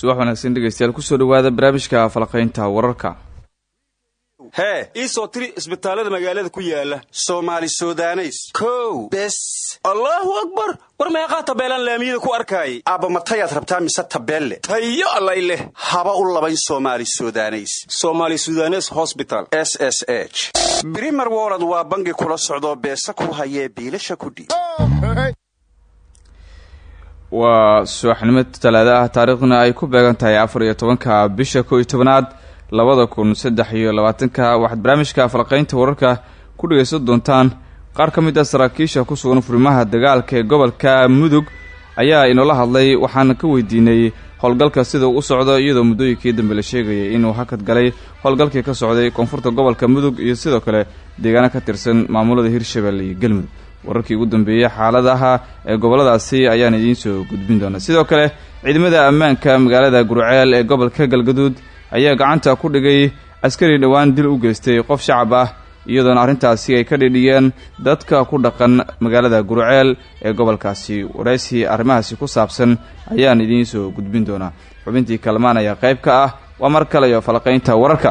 subax wanaagsan dhegeystayaal ku soo dhawaada barnaamijka falaqaynta wararka. Hee ii soo tiri isbitaallada magaalada ku yaalla soomaali sudaneys. Kow bes. Allaahu akbar! War meeqaa tabeelaan laamiyada ku arkaayay aabbamatayaad rabtaa mise tabeelle? Tayo allay leh. Haba u labayn soomaali sudaneys. Soomaali sudanes hosbital s s h. Brimer wolod waa bangi kula socdoo beesa ku hayee biilasha kudhiib waa subaxnimo talaado ah. Taariikhduna ay ku beegan tahay afar iyo tobanka bisha kow iyo tobanaad labada kun saddex iyo labaatanka. Waxaad barnaamijka falqaynta wararka ku dhagaysan doontaan. Qaar ka mid ah saraakiisha ku sugan furimaha dagaalka ee gobolka mudug ayaa inoola hadlay. Waxaana ka weydiinay howlgalka sida u socdo iyadoo muddooyinkii dambe la sheegayay inuu hakad galay howlgalkii ka socday koonfurta gobolka mudug iyo sidoo kale deegaano ka tirsan maamulada hirshabelle iyo galmudug wararkii ugu dambeeyey xaaladaha ee goboladaasi ayaan idiin soo gudbin doonaa. Sidoo kale ciidamada ammaanka magaalada gurceel ee gobolka galgaduud ayaa gacanta ku dhigay askari dhowaan dil u geystay qof shacab ah iyadoona arrintaasi ay ka dhidhiyeen dadka ku dhaqan magaalada gurceel ee gobolkaasi. Waraysi arrimahaasi ku saabsan ayaan idiin soo gudbin doonaa. Xubintii kalmaan ayaa qayb ka ah waa mar kale iyo falaqaynta wararka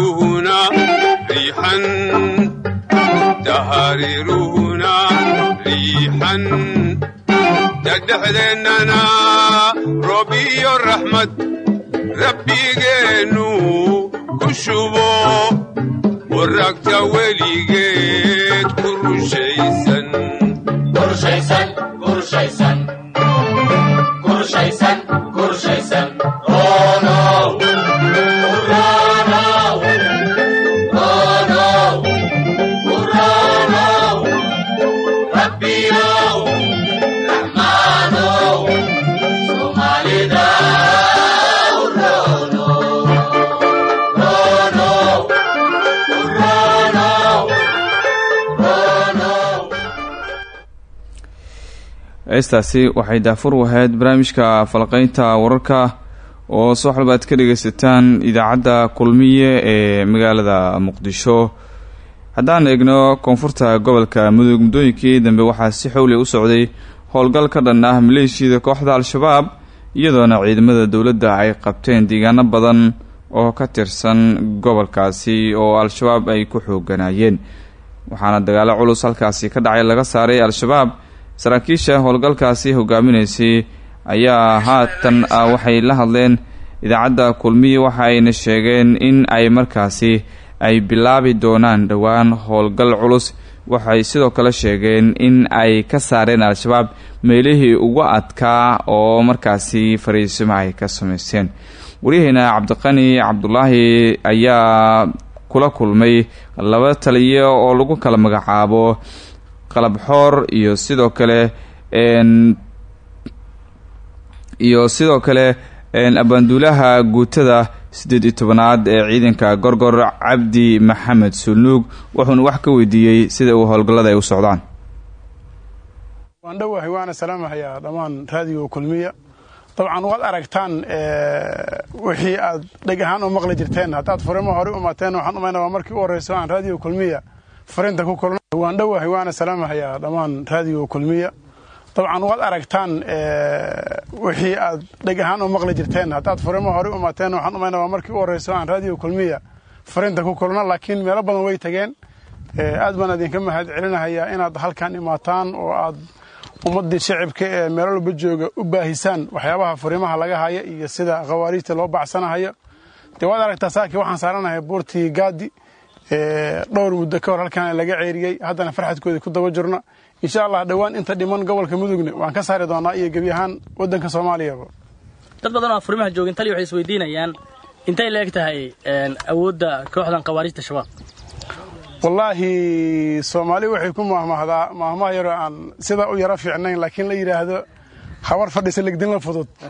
rabbigeennu ku shubo waragta weligeed ku rushaysan heestaasi waxay daafur u ahayd barnaamijka falaqeynta wararka oo soo xalba ka dhageysataan idaacadda kulmiye ee magaalada muqdisho. Haddaan eegno koonfurta gobolka mudug muddooyinkii dambe waxaa si xowli u socday howlgal ka dhan ah maleeshiyada kooxda al-shabaab iyadoona ciidamada dowladda ay qabteen deegaano badan oo ka tirsan gobolkaasi oo al-shabaab ay ku xooganayeen waxaana dagaalo culus halkaasi ka dhacay laga saaray al-shabaab saraakiisha howlgalkaasi hogaaminaysay ayaa haatan ah waxay la hadleen idaacadda kulmiye waxa ayna sheegeen in ay markaasi ay bilaabi doonaan dhowaan howlgal culus. Waxay sidoo kale sheegeen in ay ka saareen al-shabaab meelihii ugu adkaa oo markaasi fariisimo ay ka sameysteen waryaheena cabdiqani cabdulaahi ayaa kula kulmay laba taliyo oo lagu kala magacaabo qalabxoor iyo sidoo kale iyo sidoo kale abaanduulaha guutada siddeed iyo tobanaad ee ciidanka gorgor cabdi maxamed sulnuug wuxuuna wax ka weydiiyey sida uu howlgallada ay u socdaan. Waan dhowahay waana salaamahayaa dhammaan raadiyo kulmiya. Dabcan waad aragtaan wixii aad dheg ahaan u maqli jirteen. Haddaad furimo hore umateen waxaan umayna waa markii u horreyso aan raadiyo kulmiya farinta ku kulna waan dhowahay waana salaamahayaa dhammaan raadiyo kulmiya. Dabcan waad aragtaan wixii aad dheg ahaan u maqli jirteen. Haddaad furimo hore umateen waxaan umayna waa markii u horreyso aan raadiyo kulmiya. Farinta ku kulna laakiin meelo badan way tageen. Aad baan idinka mahad celinahayaa inaad halkan imaataan oo aad ummadii shacibka ee meel walba jooga u baahisaan. Waxyaabaha furimaha laga haya iyo sida khawaariijta loo bacsanahayo. Dee waad aragtaa saakii waxaan saaranahay buurtii gaadi dhowr muddo ka hor halkaan laga ceeriyey haddana farxadkoodii ku daba jirna insha allah dhowaan inta dhiman gobolka mudugna waan ka saari doonaa iyo gebi ahaan waddanka soomaaliyaba dad badan oo furimaha joogin tali waxay isweydiinayaan intay la eg tahay awoodda kooxdan khawaariijta shabaab? Wallaahi soomaali waxay ku maahmaahdaa maahmaha yaroo aan sidaa u yaro fiicnayn laakiin la yidhaahdo habar fadhisa legdinla fudud. de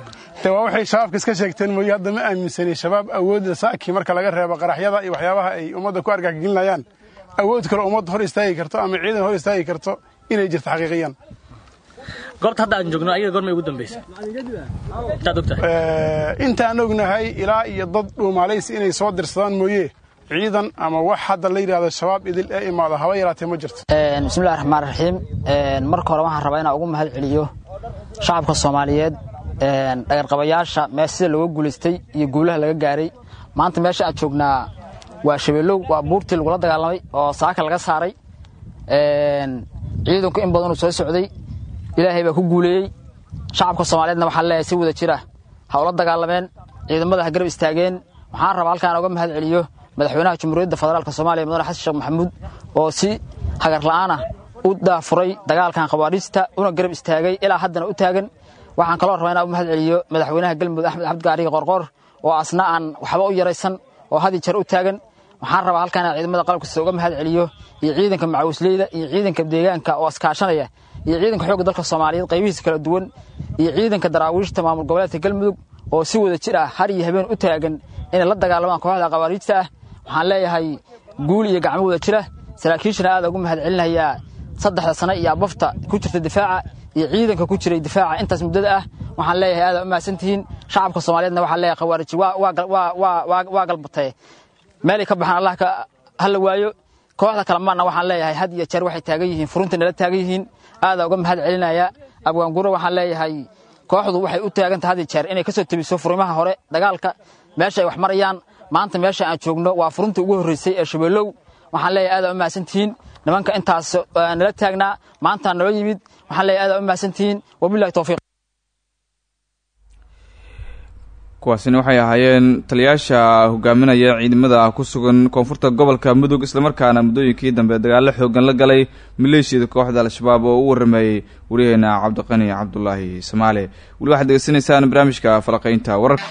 waa waxay shabaabka iska sheegteen mooye hadda ma aaminsani shabaab awoodda saakii marka laga reebo qaraxyada iyo waxyaabaha ay ummadda ku argagagelinayaan awood kale ummad hor istaagi karto ama ciidan hor istaagi karto inay jirto xaqiiqiyan goobta hadda aan joogno ayaga goormay ugu dambaysa intaad intaan ognahay ilaa iyo dad dhuumaalaysi inay soo dirsadaan mooye ciidan ama wax hadda la yidhahdo shabaab idil ee imaado haba yaraatee ma jirto. Bismillahi raxmaan raxiim marka hore waxaan rabaa inaan ugu mahad celiyo shacabka soomaaliyeed dhagarqabayaasha mee sida looga guulaystay iyo guulaha laga gaaray. Maanta meesha aad joognaa waa shabeellow waa buurtii lagula dagaalamay oo saaka laga saaray. Ciidanku in badanuu soo socday. Ilaahay baa ku guuleeyey. Shacabka soomaaliyeedna waxaa leeyahay si wada jira. Ha ula dagaalameen ciidamada ha garab istaageen. Waxaan rabaa halkaan uga mahad celiyo madaxweynaha jamhuuriyadda federaalka soomaaliya mudane xasan sheekh maxamuud oo si hagar la'aana u daafuray dagaalkan khawaariijta una garab istaagay ilaa haddana u taagan waxaan kaloo rabaa inaan u mahad celiyo madaxweynaha galmudug axmed cabdigaariga qorqoor oo asna aan waxba u yaraysan oo had iyo u taagan. Waxaan rabaa halkaan inaan ciidamada qalabkasta uga mahad celiyo iyo ciidanka macawisleyda iyo ciidanka deegaanka oo askaashanaya iyo ciidanka xoogga dalka soomaaliyeed qaybihiisa kala duwan iyo ciidanka daraawiishta maamul goboleedka galmudug oo si wada jir ah har iyo habeen u taagan inay la dagaalamaan kooxda khawaariijta ah. Waxaan leeyahay guul iyo gacmo wada jira saraakiishana aad ugu mahad celinayaa saddexda sano iyo abafta ku jirta difaaca iyo ciidanka ku jiray difaaca intaas muddada ah waxaan leeyahay aad u shacabka soomaaliyeedna waxaan leeyahay khawaariji waa galbatay meelay ka baxaan allah hala waayo. Kooxda kalemaanna waxaan leeyahay had iyo jeer waxay taagan yihiin furunta nala taagan yihiin. Aadaa uga mahad celinaya. Abwaanguro waxaan leeyahay kooxdu waxay u taagantaha had jeer inay ka soo furimaha hore dagaalka. Meesha ay wax marayaan maanta meesha aan joogno waa furunta ugu horreysay ee shabeellow waxaan leeyahay aadaa u mahadsantihiin. Nimanka intaas nala taagnaa maantaa nala yimid waxaan leeyahay aadaa u mahadsantihiin? Wabillahi towfiiq kuwaasina waxay ahaayeen taliyaasha hogaaminaya ciidamada ku sugan koonfurta gobolka mudug islamarkaana muddooyinkii dambe dagaalo xoogan la galay maleeshiyada kooxda al-shabaab oo u waramayey wariyaheena cabdiqani cabdulaahi samaale. Weli waxaad degeysanaysaan barnaamijka falaqaynta wararka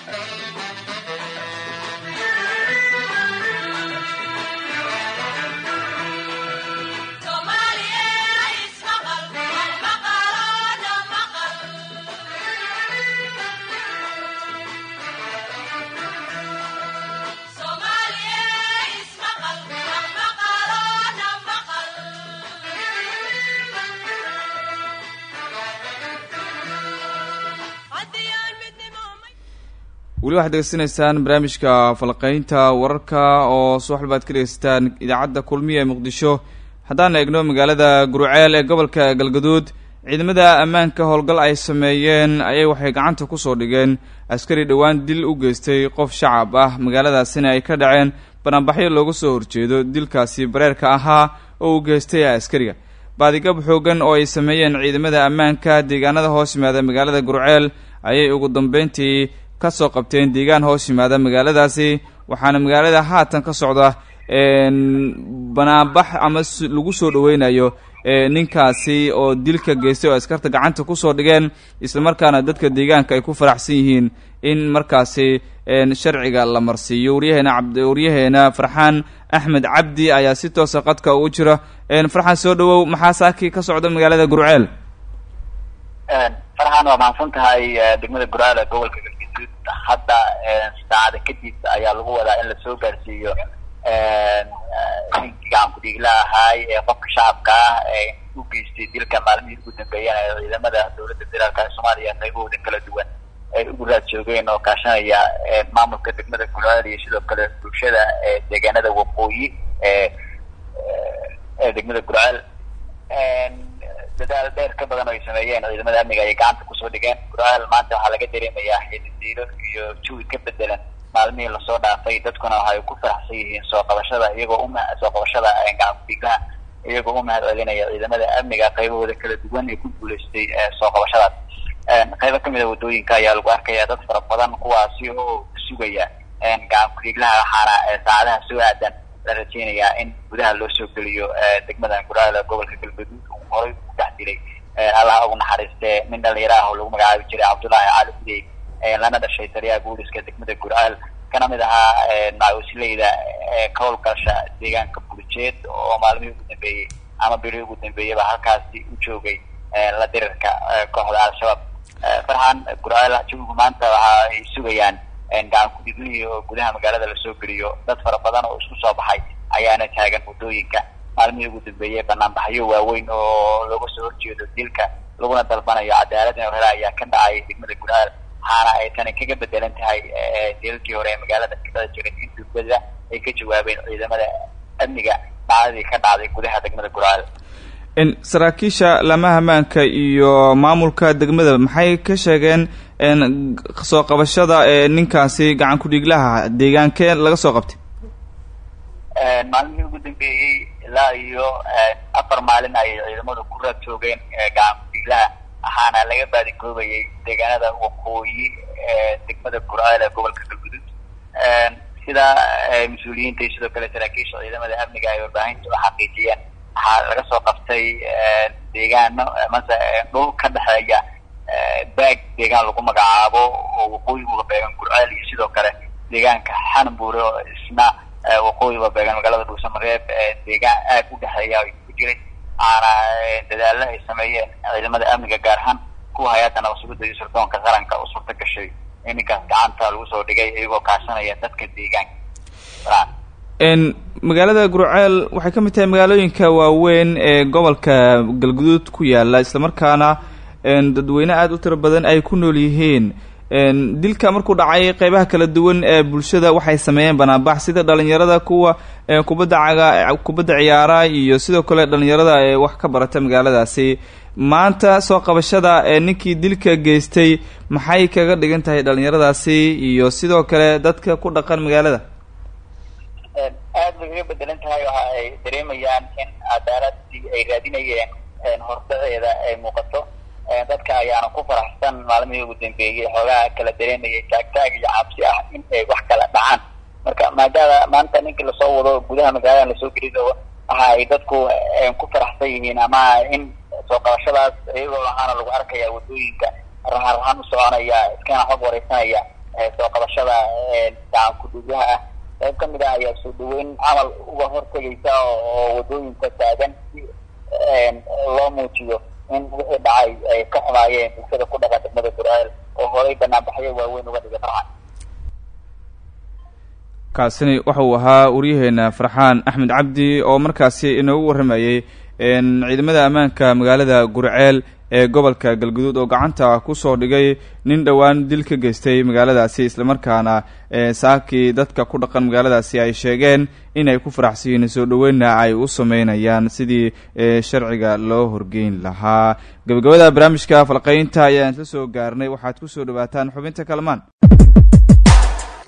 weli waxaad degeysanaysaan barnaamijka falqeynta wararka oo subax walba ad ka dhegeysataan idaacadda kulmiya ee muqdisho. Haddaan eegno magaalada guruceel ee gobolka galgaduud ciidamada ammaanka howlgal ay sameeyeen ayay waxay gacanta ku soo dhigeen. Askari dhowaan dil u geystay qof shacab ah. Magaaladaasina ay ka dhaceen banaanbaxyo looga soo horjeedo dilkaasi bareerka ahaa oo uu geystay askariga. Baadigab xoogan oo ay sameeyeen ciidamada ammaanka deegaanada hoos yimaada magaalada gurceel ayay ugu dambeyntii ka soo qabteen deegaan hoos yimaada magaaladaasi waxaana magaalada haatan ka socda banaanbax ama lagu soo dhaweynayo ninkaasi oo dilka geystay oo askarta gacanta ku soo dhigeen islamarkaana dadka deegaanka ay ku faraxsan yihiin in markaasi sharciga la marsiiyo. Waryaheena abd waryaheena farxaan axmed cabdi ayaa si toosa qadka ugu jira. Farxaan soo dhawow maxaa saaki ka socda magaalada gurceel? Farxaan waa mahadsan tahay degmada gurceel ee gobolka galgaduud hadda saacada kadib ayaa lagu wadaa in la soo gaarsiiyo ninkii gacan ku-dhiigla ahaay ee qofka shacabka ah ee u geystay dilka maalmihii ugu dambeeyeen ee ciidamada dowladda federaalka soomaaliya qaybahooda kala duwan ay ugu raad joogeen oo kaashanaya maamulka degmada gurceel iyo sidoo kale bulshada deegaanada waqooyi ee degmada gurceel dadaal dheer ka badan oo ay sameeyeen ciidamada amniga ayay gacanta ku soo dhigeen. Gurceel maanta waxaa laga dareemayaa xididdiilo iyo jawi ka bedelan maalmihii la soo dhaafay dadkuna waxay ku faraxsan yihiin soo qabashada iyagoo uma soo qabashada gacan ku-dhiiglaha iyagoo u mahad celinaya ciidamada amniga qaybahooda kala duwan ee ku guuleystay soo qabashadaas qaybo ka mid a waddooyinka ayaa lagu arkaya dad fara badan kuwaasi oo sugaya gacan ku-dhiiglaha waxaana saacadaha soo aadan la rajeynayaa in gudaha loo soo geliyo degmada gurceel gobolka galgaduud uu horay u dhex dilay allaha ugu naxariistee nin dhalinyaro ah oo lagu magacaabi jiray cabdullaahi cali udey lana dhashay taliyaha booliska degmada gurceel kana mid ahaa macawisleyda ka howlgasha deegaanka burjeed oo maalmihii ugu dambeeyey ama birihii ugu dambeeyaba halkaasi u joogay la dirirka kooxda al-shabaab farxan gurceel jawigu maanta waxa ay sugayaan gacan ku-dhiiglihii oo gudaha magaalada la soo geliyo dad fara badan oo isku soo baxay ayaana taagan waddooyinka maalmihii ugu dambeeyey banaanbaxyo waaweyn oo looga soo horjeedo dilka laguna dalbanayo cadaalad in hore ayaa ka dhacay degmada gurceel waxaana ay tani kaga bedelan tahay dilalkii hore ee magaalada kadada jiray in durbada ay ka jawaabeen ciidamada amniga dhacdadii ka dhacday gudaha degmada gurceel saraakiisha lamaha amaanka iyo maamulka degmada maxay ka sheegeen soo qabashada ee ninkaasi gacan ku-dhiiglaha deegaankee laga soo qabtay? Maalmihii ugu dambeeyey ilaa iyo afar maalin ayay ciidamadu ku raad joogeen gacan ku-dhiiglaha waxaana laga baadigoobayay deegaanada waqooyi degmada gurceel ee gobolka galguduud sida mas'uuliyiinta sidoo kale saraakiisha ciidamada amniga ay warbaahinta u xaqiijiyeen waxaa laga soo qabtay deegaano mase dhul ka dhexeeya baag deegaan lagu magacaabo oo waqooyi uga beegan gurceel iyo sidoo kale deegaanka xanbuure oo isna waqooyi uga beegan magaalada dhuusamareeb deegaan aad u dhexeeya ku jiray. Waxaana dadaalo ay sameeyeen ciidamada amniga gaar ahaan kuwa hay'adda nabasugidda iyo sirdoonka qaranka u suurta gashay in gacanta lagu soo dhigay iyagoo kaashanaya dadka deegaanka. Magaalada gurceel waxay ka mid tahay magaalooyinka waaweyn ee gobolka galguduud ku yaalla islamarkaana dadweyne aada u tiro badan ay ku nool yihiin. Dilka markuu dhacay qeybaha kala duwan ee bulshada waxay sameeyeen banaanbax sida dhalinyarada kuwa kubadda caga kubadda ciyaara iyo sidoo kale dhalinyarada ee wax ka barata magaaladaasi. Maanta soo qabashada ee ninkii dilka geystay maxay kaga dhigan tahay dhalinyaradaasi iyo sidoo kale dadka ku dhaqan magaalada? Aad bay kaga bedelan tahay waxa ay dareemayaan in cadaaladii ay raadinayeen hordaceeda ay muuqato dadka ayaana ku faraxsan maalmihii ugu dambeeyey xoogaha kala dareemayay taagtaag iyo cabsi ah in ay wax kala dhacaan. Marka maadaama maanta ninkii la soo wado gudaha magaalada la soo gelido waxa ay dadku ku faraxsan yihiin ama in soo qabashadaas iyagoo waxaana lagu arkaya waddooyinka u soconaya iskana xog wareysanaya soo qabashada gacan ku-dhiiglaha ah. Qayb ka mid ah ayaa soo dhaweyn camal uga hortegaysa oo waddooyinka taagan si loo muujiyo in wixii dhacay ay ka xumaayeen bulshada ku dhaqan degmada gurceel oo horay banaanbaxyo waaweyn uga dhigay farxan kaasini waxa uu ahaa waryaheena farxaan axmed cabdi oo markaasi inoogu warramayey ciidamada ammaanka magaalada gurceel ee gobolka galguduud oo gacanta ku soo dhigay nin dhowaan dil ka geystay magaaladaasi islamarkaana saakii dadka ku dhaqan magaaladaasi ay sheegeen inay ku faraxsan soo dhaweynna ay u sameynayaan sidii sharciga loo horgeyn lahaa. Gabagabada barnaamijka falqaynta ayaan isla soo gaarnay. Waxaad ku soo dhawaataan xubinta kalamaan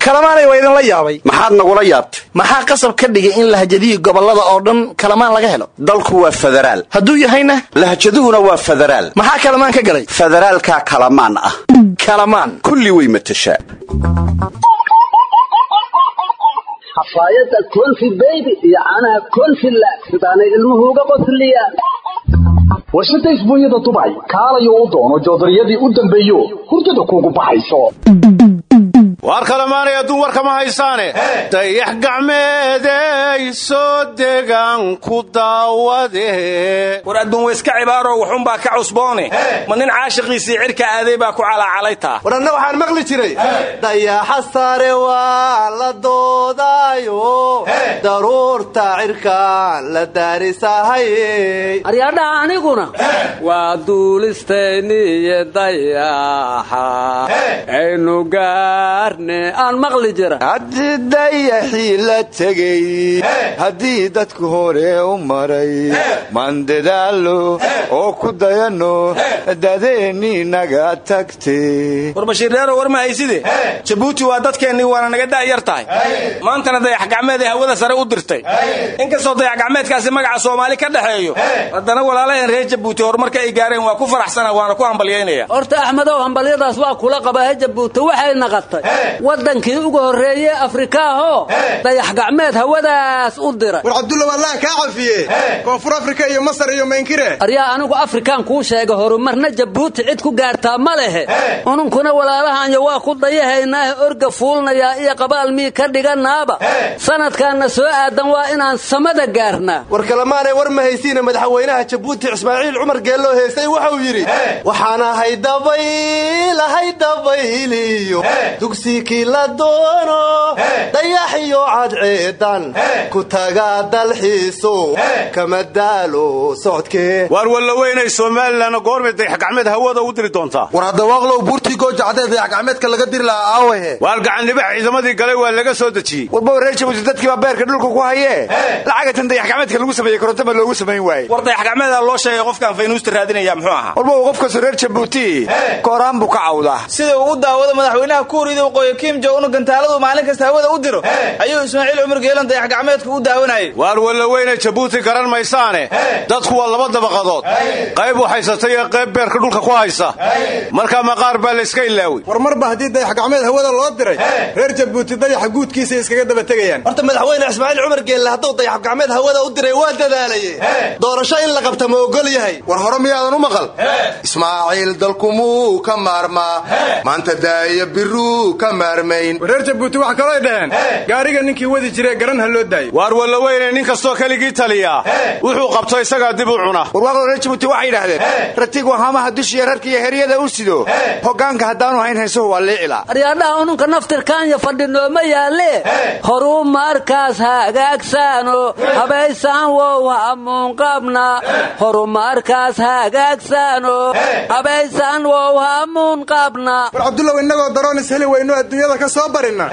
kalamaanay waa idinla yaabay. Maxaad nagula yaabtay? Maxaa qasab ka dhigay in lahjadihii gobollada oo dhan kalamaan laga helo? Dalku waa federaal. Hadduu yahayna? Lahjaduhuna waa federaal. Maxaa kalamaan ka galay? Federaalkaa kalamaan ah. Kalamaan. Kulli way matashaa. Xafaayadda konfi beybi iyo caanaha konfila sidaanay ilmuhu uga qosliyaan warshada isbuunyada dubay kaalayo u doono joodariyadii u dambeeyo hurdada kuugu baxayso waar kalemaanay adduun warkama haysaane? Dayax gacmeeday soo degaan ku daawade war adduun wayska cibaaroo waxuunbaa ka cusboone. Ma nin caashiqiisii cirka aaday baa ku calaacalaytaa war anna waxaan maqli jiray. Dayaxa sare waa la doodaayo. Daruurta cirkaan la daarisahaye aryaadhaha aniguna? Waa duulistayniyo dayaxa aynu gaar aan maqli jira. Haddii dayaxii la tegey haddii dadku hore u maray maan dadaalo oo ku dayanno dadeennii naga tagtay. War ma hayside jabuuti waa dadkeennii waana naga da'yar tahay maantana dayax gacmeeday hawada sare u dirtay. Inkastoo dayax gacmeedkaasi magaca soomaali ka dhexeeyo haddana walaalaheen reer jabuuti horumarka ay gaareen waa ku faraxsana waana ku hambalyaynaya horta axmedow hambalyadaas waa kula qabaahe jabuuti waxay naqatay waddankii ugu horreeye afrikaahoo dayax gacmeed hawadaas u diray war cabdulla wallaan kaa cafiye koonfur afrika iyo masar iyo maynkire aryaa anigu afrikaan kuu sheega horumarna jabuuti cid ku gaartaa ma lehe. Ununkuna walaalahaanya waa ku dayahaynaahe orga fuulnayaa iyo qabaalmii ka dhiganaaba. Sanadkaanna soo aadan waa inaan samada gaarnaa. War kalemaanay war ma haysiina madaxweynaha jabuuti ismaaciil cumar geelloo heestay wuxuu yidhi waxaan ahay dabayl ahay dabayliyo dugsikii la doono dayaxiyo cadceedan ku taga dalxiiso kama daalo socodkee waar walla weynay somalilanna goormay hawada u diri doontaa war haddawaaqlow buurtii goojacdee dayax gacmeedka laga diri lahaa aawahe waar gacanlibax ciidamadii galay waa laga soo dejiyey warba reer jabuuti dadkii baa beerka dhulka ku hayee. Lacagatan dayax gacmeedka lagu sameeyey koronto ma loogu samayn waaye. War dayax gacmeedaa loo sheegay qofkaan faynuusta raadinaya muxuu ahaa? Warba uu qofkasu reer jabuuti kooraan buu ka cawdaa. Sida uu u daawado madaxweynaha kuuriyada waqooyi kim jong un gantaaladu maalin kasta hawada u diro ayuu ismaaciil cumar geelan dayax gacmeedka u daawanayay waar walla weyne jabuuti garan maysaane? Dadku waa laba dabaqadood. Qayb u haysata iyo qayb beerka dhulka ku haysa. Markaa maqaar baa layska ilaawey war marba haddii dayax gacmeed hawada loo diray reer jabuuti dayaxa guudkiisa iskaga daba tegayaan. Horta madaxweyne ismaaciil cumar geelle hadduu dayax gacmeed hawada u diray waa dadaalaye doorasho in la qabta ma ogol yahay. War hore miyaadan u maqal? Ismaaciil dalkumuu ka maarmaa. Maanta daaya biruu ka maarmayn. Reer jabuuti wax kalooy dhaheen. Gaariga ninkii wadi jiree garan ha loo daayo. Waar walla weyne nin kastoo keligii taliyaa wuxuu qabto isagaa dib u cuna. Warwaaqlo reer jabuuti waxay yidhaahdeen ratigu hamaha dushiya rarka iyo heryada u sido. Hoggaanka haddaanu hayn haysuhu waa liicilaa aryaadhaha ununka naftirkaanya fadhinooma yaalle horuu markaas hagaagsaano habaysaan wow hamuunqabna horu markaas hagaagsaano habaysaan wow hamuunqabna war cabdullow innagoo daroon isheli weyno adduunyada ka soo barinna.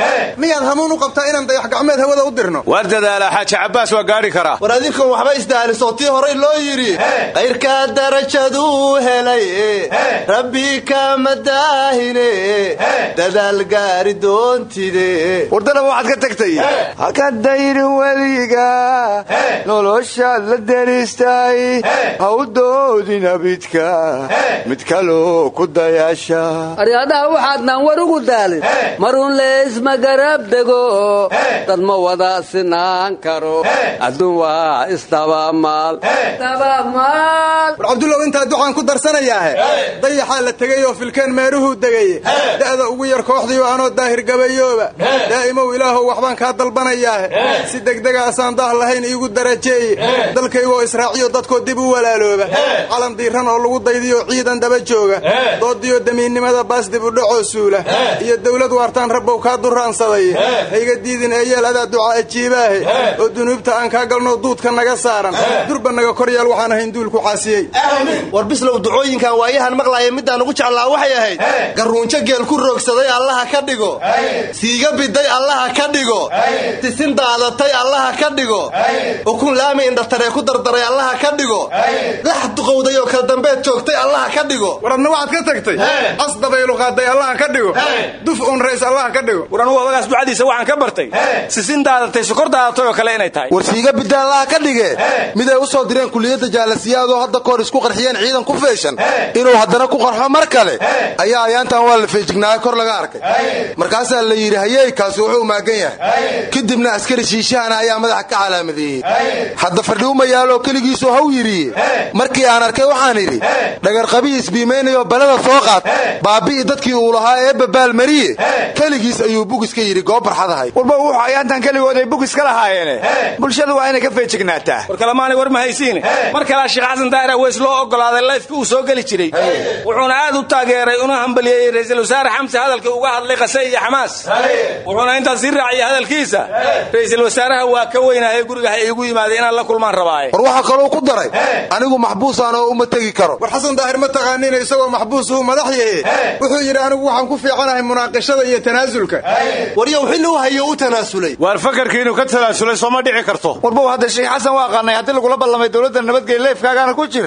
Miyaad hamuun u qabtaa inaan dayax gacmeed hawada u dirno? Waar dadaalaa xaaji cabbaas waa gaari karaa war adinkoon waxba isdahalisoo tii horay loo yidhi. Kayrkaa darajaduu helay. Rabbi kama daahine dadaal gaari doontide. Wardana waxaad ka tagtay. Haka dayrin weliga. Noloshaad la deristay ha u doodin abidka mid kaloo ku dayaasha aryaadhaha waxaadnaan war ugu daalin. Maruun leysma garab dego. Dad ma wada sinaan karo. Adduun waa isdabamaal war cabdullow intaa ducaan ku darsanayaahe dayaxaa la tegay oo filkeen meeruhuu degay ugu yar kooxdiioo anoo daahir gabayooba. Daa'imow ilaahow waxbaan kaa dalbanayaahe. Si degdega asaan daah lahayn iigu darajeeye. Dalkaygoo israaciyo dadkoo dib u walaalooba. Calan diiran oo lagu daydiyo ciidan daba jooga. Doodiyo damiinnimada baas dib u dhacoo suula. Iyo dawlad waartaan rabbow kaa duraansaday hayga diidin eeyeel adaa ducaa ajiibaahe oo dunuubta aan kaa galno duudka naga saaran. Durba naga kor yeel waxaan ahayn duulku caasiyey. War bislow ducooyinkan waayahan maqlaaya midaan ugu jeclaa waxay ahayd. Garruunjo geel ku roogsaday allaha ka dhigo. Siiga biday allaha ka dhigo. Tisin daadatay allaha ka dhigo. Ukun laami indhataree ku dardaray allaha ka dhigo. Lax duqowday oo kala dambeed joogtay allaha ka dhigo. War adna waxaad ka tagtay. Cas dabaylu qaaday allaha ka dhigo. Duf un rays allaha ka dhigo. War anugu odagaas ducadiisa waxaan ka bartay. Sisin daadatay sokor daadatay oo kale inay tahay. War siiga bidda allaha ka dhige. Miday u soo direen kuliyadda jaalasiyaadoo hadda kahor isku qarxiyeen ciidan ku feeshan. Inuu haddana ku qarxo mar kale. Ayaa ayaantan waa la feejignaayo kor laga arkay. Markaasaa la yidhi hayey kaasi wuxuu maagan yahay. Kadibna askari shiishahana ayaa madaxa ka calaamadeeyey. Hadda fadhiuma yaaloo keligiisuu haw yidhi. Markii aan arkay waxaan idhi dhagarqabii isbiimaynayo balada soo qaad baabi'i dadkii uu lahaa ee babaalmariye keligiis ayuu bugis ka yidhi goob barxad ahay. Warba wuxuu ayaantan keligood ay bugis ka lahaayeene bulshadu waa inay ka feejignaataa war kalemaanay war ma haysiine mar kalaa sheekh xasan daahir aweys loo ogolaaday layfkii uu soo geli jiray. Wuxuuna aad u taageeray una hambaliyeeyey ra'iisul wasaare xamse hadalkii uga hadlay qase iyo xamaas. Wuxuuna intaas sii raaciyay hadalkiisa. Ra'iisul wasaaraha waa ka weynaahay guriga ha iigu yimaaday inaan la kulmaan rabaaye. War waxaa kaloo ku daray anigu maxbuusaan oo uma tegi karo. War xasan daahir ma taqaaniin isagoo maxbuusuu madax yahe wuxuu yidhi anigu waxaan ku fiicanahay munaaqishada iyo tanaasulka waryow xilli u hayo u tanaasulay. Waar fakarkii inuu ka tanaasulay sooma dhici karto. Warbow hadda sheekh xasan waa aqaanay haddii lagula ballamay dowladda nabadgelya leefkaagaana ku jir.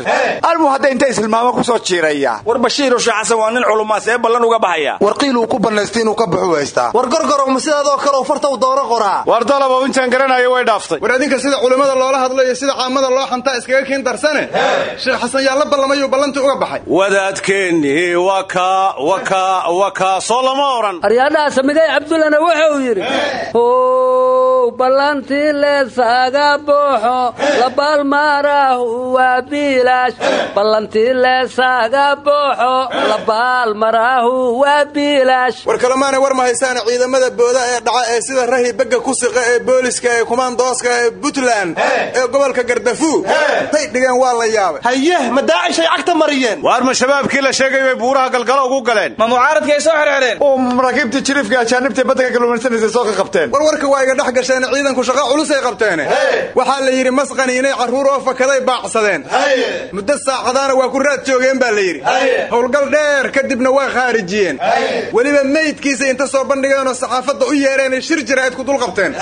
Almu hadda inta isilmaamo ku soo jiiraya? War bashiir sheekh xasan waa nin culumaas ee ballan uga baxaya war qiil uu ku bannaystay inuu ka baxu haystaa. War gorgorow ma sidaadoo kale u farta u doono qoraa waar dalabo intaan garanayo way dhaaftay. War adinka sida culimmada loola hadlo iyo sida caamada loo xantaa iskaga kiin darsane? Sheekh xasan yaa la ballamayuu ballantii uga baxay? Wadaadkeennii waka waka waka soo lama odhan aryaadhaha samigay cabdullana wuxuu yidhi how ballantii leesaaga booxo labaalmaarahu waa biilaash ballantii leesaaga booxo labaalmaraahu waa biilaash war kalemaana war ma haysaana ciidamada booda ee dhaca ee sida rahi begga ku siqa ee booliska ee kumaandooska ee puntland ee gobolka gardafuug tay dhigeen waa la yaabay. Haye ma daacishay cagta mariyeen? Waar ma shabaabkii la sheegay bay buuraha galgalo ugu galeen? Ma mucaaradkay soo xirxireen oo maraakiibtii jiriifka ajaanibtae badda ka kalluumaysanaysa soo ka qabteen. War warka waa iga dhex gasheen ciidanku shaqo culusay qabteene waxaa la yidhi masqani inay carruur oo fakaday baacsadeen. Muddo saacadaana waa ku raad joogeen baa la yidhi. Howlgal dheer kadibna waa khaarijiyeen. Weliba meydkiisa inta soo bandhigeenoo saxaafadda u yeedheen shir jiraa'id ku dul qabteen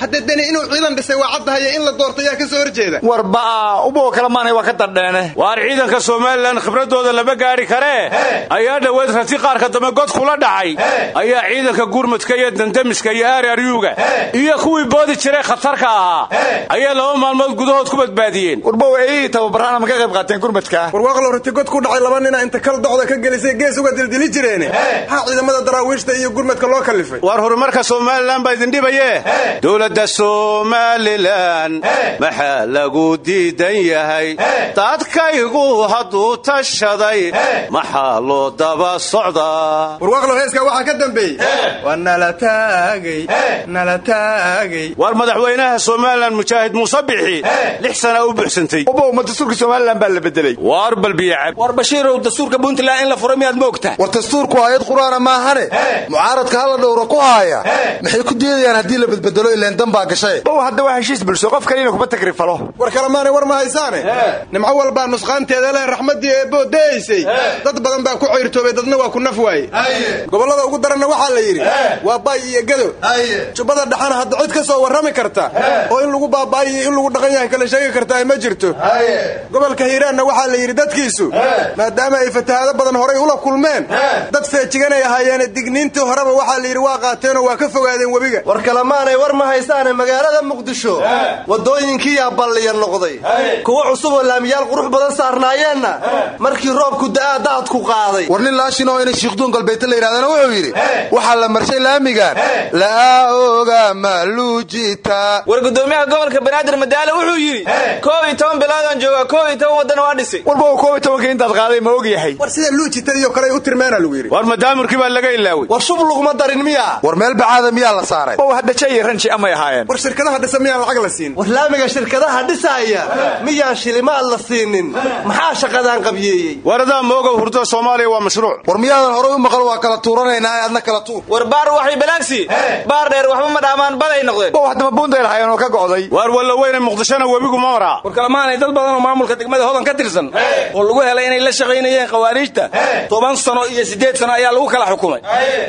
hadda deni inuu ciidan dhisay waa caddahaye in la doorta yaa ka soo horjeeda. War baa ubow kalemaanay waa ka dardheene waar ciidanka somalilan khibradooda lama gaadhi karee ayaa dhoweed rati qaarka dambe god kula dhacay ayaa ciidanka gurmudka iyo dandamiska iyo aararyuga iyo kuwii boodi jiray khatarka ahaa. Ayaa laba maalmood gudahood ku badbaadiyeen. Eeyihii tababaraana ma ka qayb qaateen gurmudka warwaaqlow rati god ku dhacay laba nina inta kal docda ka gelisay gees uga dildili jireene. Maxaa ciidamada daraawiishta iyo gurmudka loo kallifay waar horumarka somalilan baa idin dhibaye. Dowladda somalilan maxaa lagu diidan yahay? Dadkaygu hadduu tashaday maxaa loo daba socdaa? Warwaaqlow heeskaa waxaa ka dambeeyey. Waa nala taagay. Nala taagay waar madaxweynaha somalilan mujaahid muuse bixi lix sana u buuxsantay. Ubow ma dastuurka somalilan baa la bedelay? Waar balbiyacab. War bashiirow dastuurka puntland in la furay miyaad moogta? War dastuurku aayad qur'aana maahane? Mucaaradka hala dhowra ku haaya maxay ku diidayaan haddii la bedbedelo ileen dan baa gashay? Bow hadda waa heshiis bulsho. Qof kale inuu kuma tagrifalo war kalemaanay war ma haysaane? Nimco walbaa nusqaanteeda leh raxmaddii eebboo dayaysay dad badan baa ku cayrtoobay dadna waa ku naf waaye. Gobollada ugu daranna waxaa la yidhi waa bay iyo gado jubbada dhaxana cid ka soo warrami karta oo in lagu baaba'ay iyo in lagu dhaqan yahay kala sheegi kartaa ma jirto. Gobolka hiiraanna waxaa la yidhi dadkiisu maadaama ay fatahaado badan horay ula kulmeen dad feejiganay ahaayeene digniintii horeba waxaa la yidhi waa qaateenoo waa ka fogaadeen webiga. War kalemaanay war ma haysaane magaalada muqdisho waddooyinkiiyaa balliya noqday. Kuwo cusub oo laamiyaal qurux badan saarnaayeenna markii roobku da'aa daadku qaaday. War nin laashin oo inay shiikhduun galbeedta la yidhahdana wuxuu yidhi waxaa la marshay laamigan la'aa oga ma luujita war gudoomiyaha gobolka banaadir madaale wuxuu yidhi koob iyo toban biloodaan joogaa koob iyo toban wadana waa dhisay. Warba koob iyo tobanka intaad qaaday ma og yahay war sida luujitadiiyo kale u tirmeena lagu yidhi. War madaamirkii baa laga ilaaway. War shub laguma darin miya. War meel bacaada miyaa la saaray. Ow hadhaja iyo ranji amay ahaayeen. War shirkadaha dhisa miyaan lacag la siin war laamiga shirkadaha dhisaaya miyaan shilimaad la siinin. Maxaa shaqadaan qabyeeyey? War adaa moogow hurdo soomaaliya waa mashruuc. War miyaadan horay u maqal waa kala tuuranaynaa adna kala tuur. War baar waxay balaagsi. Baar dheer waxba ma dhaamaan baday noqdeen. Ow haddama buunday lahaayeen oo ka go'day. Waar walla weyne muqdishona webigu ma maraa war kalamaanay dad badan oo maamulka degmada hodan ka tirsan. Oo lagu helay inay la shaqaynayeen khawaariijta toban sano iyo siddeed sano ayaa lagu kala xukumay.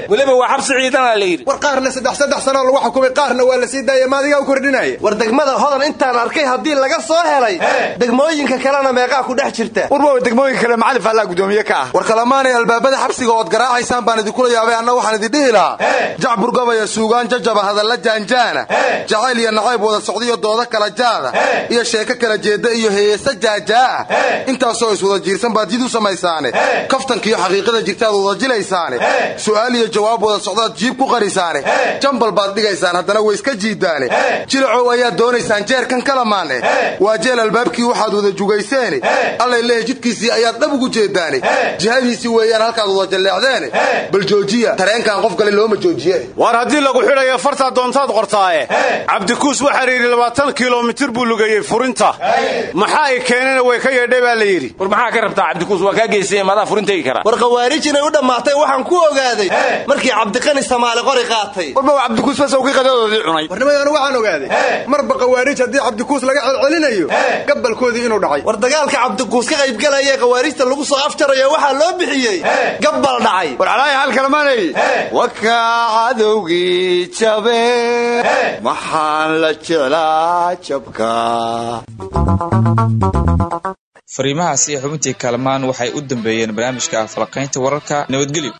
Weliba waa xabsi ciidana la yidhi. War qaarna saddex saddex sanoo lagu xukumay qaarna waa la sii daaya maadigaa u kordhinaya war degmada hodan intaan arkay haddii laga soo helay degmooyinka kalena meeqaa ku dhex jirta. Warba degmooyinka kale macalin faallaa gudoomiye ka ah. War kalamaanay albaabada xabsiga ood garaacaysaan baan idinkula yaabay anna waxaan idin dhihi lahaa. Jacbur gabaya suugaan jajaba hadalla jaanjaana jacayl iyo nacayb wada socdiyo dooda kala jaada iyo sheeko kala jeeda iyo heesa jaajaa. Intaasoo iswada jiirsan baad jid u samaysaane. Kaftankiiyo xaqiiqada jirtaad wada jilaysaane. Su'aal iyo jawaab wada socdaad jiib ku qarisaane. Jambal baad dhigaysaan haddana way iska jiidaane jilacow ayaad doonaysaan jeerkan kalamaane waa jeel albaabkii waxaad wada jugayseene. Allay lehe jidkiisii ayaad dhab ugu jeedaane jihadiisii weeyaan halkaad wada jalleecdeene bal joojiya tareenkan qof kale looma joojiye qortaaye cabdikuus waxaa la yidhi labaatan kilomitir buu lugeeyey furinta. Maxaa ay keenena way ka yeedhay baa la yidhi. War maxaa ka rabtaa cabdikuus waa kaa geysay madaa furintaygi kara war khawaarij inay u dhammaatay waxaan ku ogaaday markii cabdiqani samaali qori qaatay. Warba cabdikuus basawkii qadadoodii cunay. Warnimadana waxaan ogaaday marba khawaarij haddii cabdikuus laga celcelinayo gabalkoodii inuu dhacay. War dagaalka cabdikuus ka qaybgalaya khawaarijta lagu soo afjarayo waxaa loo bixiyey gabbal dhacay. War calaaya hal kalamaanay wakaa cadowgii jabe maxaan la jeclaa jabka fariimahaasi iyo xubintii kaalmaan waxay u dambeeyeen barnaamijka falaqaynta wararka nabadgelyo